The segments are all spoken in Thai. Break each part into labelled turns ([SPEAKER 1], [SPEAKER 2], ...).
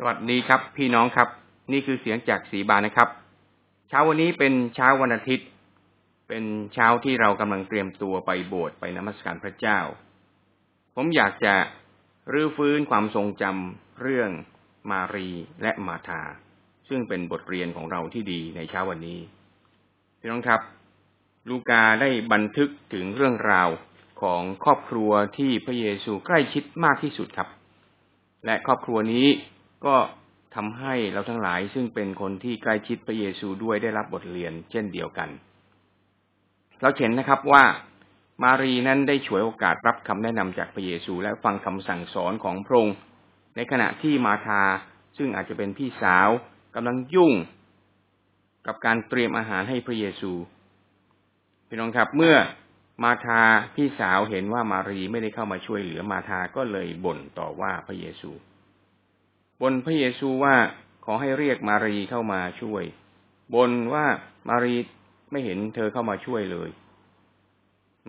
[SPEAKER 1] สวัสดีครับ พี่น้องครับ นี่คือเสียงจากสีบานนะครับ เช้าวันนี้เป็นเช้าวันอาทิตย์ เป็นเช้าที่เรากำลังเตรียมตัวไปโบสถ์ไปนมัสการพระเจ้า ผมอยากจะรื้อฟื้นความทรงจำเรื่องมารีและมาธาซึ่งเป็นบทเรียนของเราที่ดีในเช้าวันนี้ พี่น้องครับ ลูกาได้บันทึกถึงเรื่องราวของครอบครัวที่พระเยซูใกล้ชิดมากที่สุดครับ และครอบครัวนี้ ก็ทำให้เราทั้งหลายซึ่งเป็นคนที่ใกล้ชิดพระเยซูด้วยได้รับบทเรียนเช่นเดียวกัน เราเห็นนะครับว่ามารีนั้นได้ฉวยโอกาสรับคำแนะนำจากพระเยซูและฟังคำสั่งสอนของพระองค์ในขณะที่มาธาซึ่งอาจจะเป็นพี่สาวกำลังยุ่งกับการเตรียมอาหารให้พระเยซูพี่น้องครับเมื่อมาธาพี่สาวเห็นว่ามารีไม่ได้เข้ามาช่วยเหลือมาธาก็เลยบ่นต่อว่าพระเยซู บนพระเยซูว่าขอให้เรียกมารีเข้ามาช่วย บนว่ามารีไม่เห็นเธอเข้ามาช่วยเลย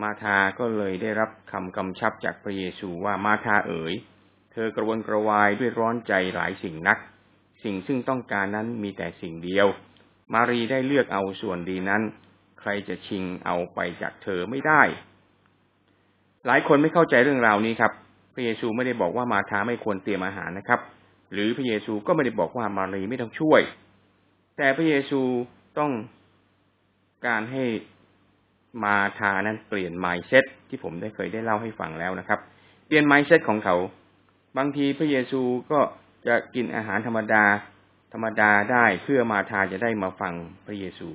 [SPEAKER 1] มาธาก็เลยได้รับคำกำชับจากพระเยซูว่ามาธาเอ๋ย เธอกระวนกระวายด้วยร้อนใจหลายสิ่งนัก สิ่งซึ่งต้องการนั้นมีแต่สิ่งเดียว มารีได้เลือกเอาส่วนดีนั้น ใครจะชิงเอาไปจากเธอไม่ได้ หลายคนไม่เข้าใจเรื่องราวนี้ครับ พระเยซูไม่ได้บอกว่ามาธาไม่ควรเตรียมอาหารนะครับ หรือพระเยซูก็ไม่ได้บอกว่ามารีไม่ต้องช่วย แต่พระเยซูต้องการให้มาทานั้นเปลี่ยนไมเซตที่ผมได้เคยได้เล่าให้ฟังแล้วนะครับ เปลี่ยนไมเซตของเขา บางทีพระเยซูก็จะกินอาหารธรรมดา ธรรมดาได้เพื่อมาทาจะได้มาฟังพระเยซู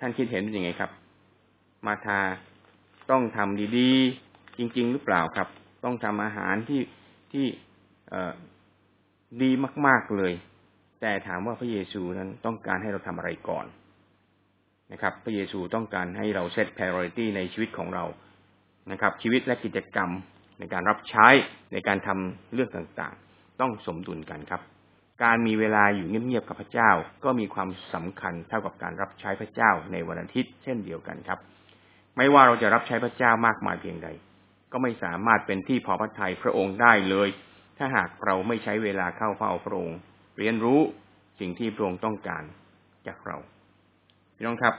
[SPEAKER 1] ท่านคิดเห็นเป็นยังไงครับ มาทาต้องทำดีๆ จริง ๆ หรือเปล่าครับ ต้องทำอาหารที่ที่ ดีมาก ๆเลย แต่ถามว่าพระเยซูนั้นต้องการให้เราทำอะไรก่อนนะครับ พระเยซูต้องการให้เราเซต priority ในชีวิตของเรานะครับ ชีวิตและกิจกรรมในการรับใช้ในการทำเรื่องต่างๆ ต้องสมดุลกันครับ การมีเวลาอยู่เงียบๆกับพระเจ้า ก็มีความสำคัญเท่ากับการรับใช้พระเจ้าในวันอาทิตย์ เช่นเดียวกันครับ ไม่ว่าเราจะรับใช้พระเจ้ามากมายเพียงใด ก็ไม่สามารถเป็นที่พอพระทัยพระองค์ได้เลย ถ้าหากเราไม่ใช้เวลาเข้าเฝ้าพระองค์ เรียนรู้สิ่งที่พระองค์ต้องการจากเรา พี่น้องครับ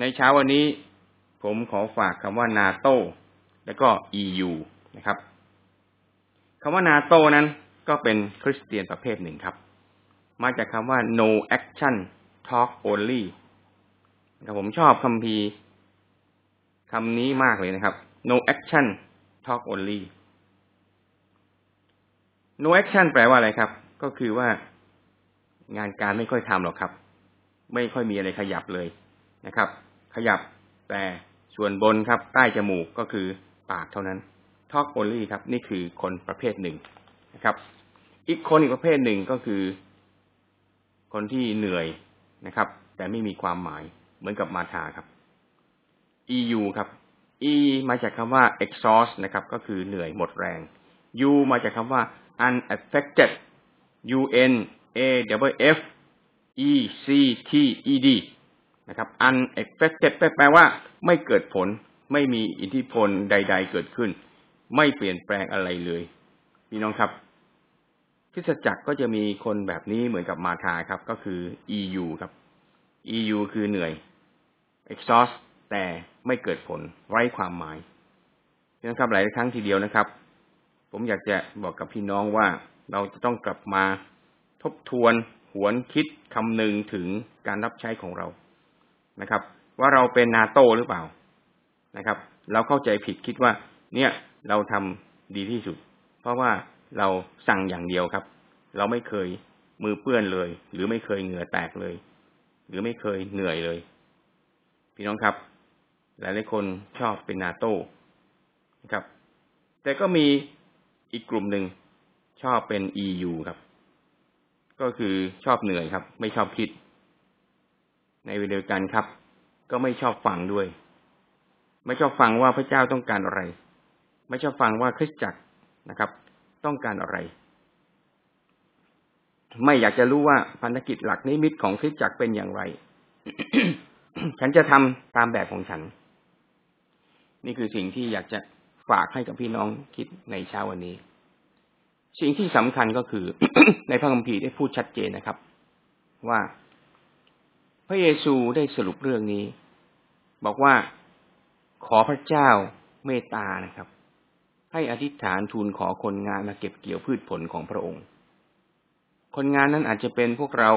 [SPEAKER 1] ในเช้าวันนี้ผมขอฝากคำว่านาโตแล้วก็ EU นะครับคำว่านาโตนั้นก็เป็นคริสเตียนประเภทหนึ่งครับ มาจากคำว่า no action talk only ครับผมชอบคำพีคำนี้มากเลยนะครับ no action talk only no action แปลว่าอะไรครับ ก็คือว่างานการไม่ค่อยทำหรอกครับ ไม่ค่อยมีอะไรขยับเลยนะครับ ขยับแต่ส่วนบนครับ ใต้จมูกก็คือปากเท่านั้น talk only ครับ นี่คือคนประเภทหนึ่งนะครับ อีกคนอีกประเภทหนึ่งก็คือ คนที่เหนื่อยนะครับ แต่ไม่มีความหมายเหมือนกับมาธาครับ EU ครับ E มาจากคำว่า exhaust นะครับ ก็คือเหนื่อยหมดแรง U มาจากคำว่า unaffected U N A W F E C T E D นะครับ unaffected แปลว่า ไม่เกิดผล ไม่มีอิทธิพลใด ๆ เกิดขึ้น ไม่เปลี่ยนแปลงอะไรเลยพี่น้องครับคิสจักรก็จะมีคนแบบนี้เหมือนกับมาธาครับ ก็คือ EU ครับ EU คือเหนื่อย exhaust แต่ไม่เกิดผลไร้ความหมายนะครับหลายครั้งทีเดียวนะครับ ผมอยากจะบอกกับพี่น้องว่าเราจะต้องกลับมาทบทวนหวนคิดคำนึงถึงการรับใช้ของเรานะครับ ว่าเราเป็นนาโตหรือเปล่านะครับ เราเข้าใจผิดคิดว่า เนี่ยเราทำดีที่สุด เพราะว่าเราสั่งอย่างเดียวครับ เราไม่เคยมือเปื้อนเลย หรือไม่เคยเหงื่อแตกเลย หรือไม่เคยเหนื่อยเลย พี่น้องครับ หลายหลายคนชอบเป็นนาโต้นะครับ แต่ก็มี อีกกลุ่มหนึ่งชอบเป็น EU ครับ ก็คือชอบเหนื่อยครับ ไม่ชอบคิด ในเวลาเดียวกันครับ ก็ไม่ชอบฟังด้วย ไม่ชอบฟังว่าพระเจ้าต้องการอะไร ไม่ชอบฟังว่าคริสตจักรนะครับ ต้องการอะไร ไม่อยากจะรู้ว่าพันธกิจหลักนิมิตของคริสตจักรเป็นอย่างไร ฉันจะทำตามแบบของฉัน นี่คือสิ่งที่อยากจะ ฝากให้กับพี่น้องคิดในเช้าวันนี้ สิ่งที่สำคัญก็คือ ในพระคัมภีร์ได้พูดชัดเจนนะครับ ว่า พระเยซูได้สรุปเรื่องนี้ บอกว่าขอพระเจ้าเมตตานะครับ ให้อธิษฐานทูลขอคนงานมาเก็บเกี่ยวพืชผลของพระองค์ คนงานนั้นอาจจะเป็นพวกเรา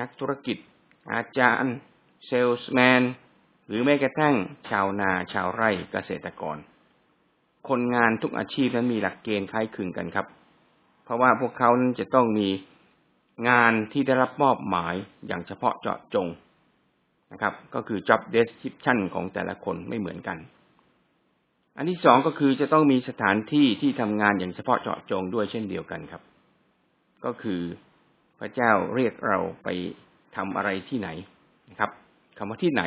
[SPEAKER 1] นักธุรกิจ อาจารย์ เซลส์แมน หรือแม้กระทั่งชาวนาชาวไร่เกษตรกร คนงานทุกอาชีพนั้นมีหลักเกณฑ์คล้ายคลึงกันครับ เพราะว่าพวกเขานั้นจะต้องมีงานที่ได้รับมอบหมายอย่างเฉพาะเจาะจงนะครับ ก็คือ job description ของแต่ละคนไม่เหมือนกัน อันที่สองก็คือจะต้องมีสถานที่ที่ทำงานอย่างเฉพาะเจาะจงด้วยเช่นเดียวกันครับ ก็คือพระเจ้าเรียกเราไปทำอะไรที่ไหนนะครับคำว่าที่ไหน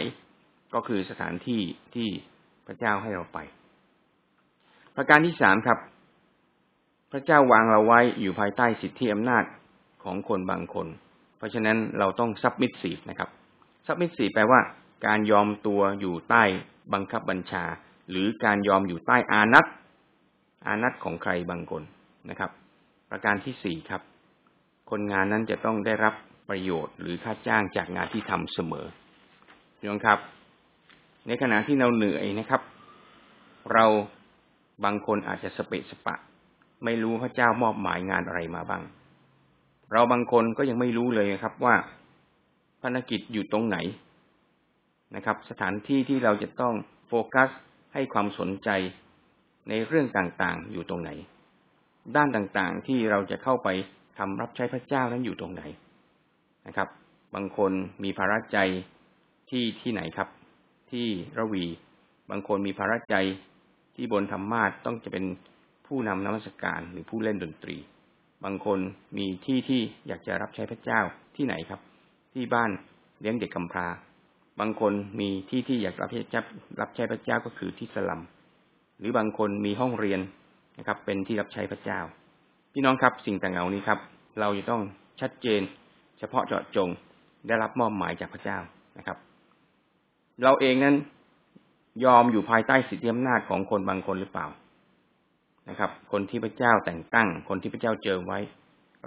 [SPEAKER 1] ก็คือสถานที่ที่พระเจ้าให้เราไป ประการที่สามครับ พระเจ้าวางเราไว้อยู่ภายใต้สิทธิอำนาจของคนบางคน เพราะฉะนั้นเราต้องซับมิดสีนะครับซับมิดสีแปลว่า การยอมตัวอยู่ใต้บังคับบัญชา หรือการยอมอยู่ใต้อานัตอานัตของใครบางคนนะครับ ประการที่สี่ครับ คนงานนั้นจะต้องได้รับประโยชน์หรือค่าจ้างจากงานที่ทำเสมอพี่น้องครับ ในขณะที่เราเหนื่อยนะครับ เรา บางคนอาจจะสเปะสปะ ไม่รู้พระเจ้ามอบหมายงานอะไรมาบ้าง เราบางคนก็ยังไม่รู้เลยครับว่าภารกิจอยู่ตรงไหนนะครับ สถานที่ที่เราจะต้องโฟกัสให้ความสนใจในเรื่องต่างๆ อยู่ตรงไหน ด้านต่างๆที่เราจะเข้าไปทำรับใช้พระเจ้านั้นอยู่ตรงไหนนะครับ บางคนมีภาระใจที่ที่ไหนครับ ที่ระวี บางคนมีภาระใจ ที่บนธรรมาสต้องจะเป็นผู้นำนมัสการหรือผู้เล่นดนตรี บางคนมีที่ที่อยากจะรับใช้พระเจ้าที่ไหนครับ ที่บ้านเลี้ยงเด็กกำพร้า บางคนมีที่ที่อยากรับใช้รับใช้พระเจ้าก็คือที่สลัม หรือบางคนมีห้องเรียนนะครับ เป็นที่รับใช้พระเจ้า พี่น้องครับสิ่งต่างเหล่านี้ครับ เราจะต้องชัดเจน เฉพาะเจาะจงได้รับมอบหมายจากพระเจ้านะครับ เราเองนั้น ยอมอยู่ภายใต้สิทธิอำนาจของคนบางคนหรือเปล่านะครับ คนที่พระเจ้าแต่งตั้ง คนที่พระเจ้าเจอไว้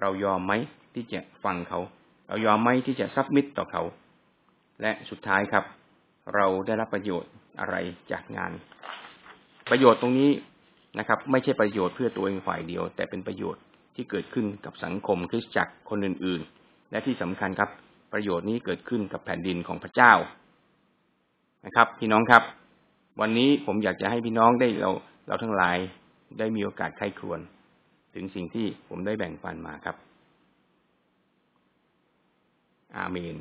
[SPEAKER 1] เรายอมไหมที่จะฟังเขา เรายอมไหมที่จะซับมิดต่อเขา และสุดท้ายครับ เราได้รับประโยชน์อะไรจากงาน ประโยชน์ตรงนี้นะครับ ไม่ใช่ประโยชน์เพื่อตัวเองฝ่ายเดียว แต่เป็นประโยชน์ที่เกิดขึ้นกับสังคมคริสตจักรคนอื่น ๆ และที่สำคัญครับ ประโยชน์นี้เกิดขึ้นกับแผ่นดินของพระเจ้านะครับพี่น้องครับ วันนี้ผมอยากจะให้พี่น้องได้เราเราทั้งหลายได้มีโอกาสไข้ครวน ถึงสิ่งที่ผมได้แบ่งปันมาครับ อาเมน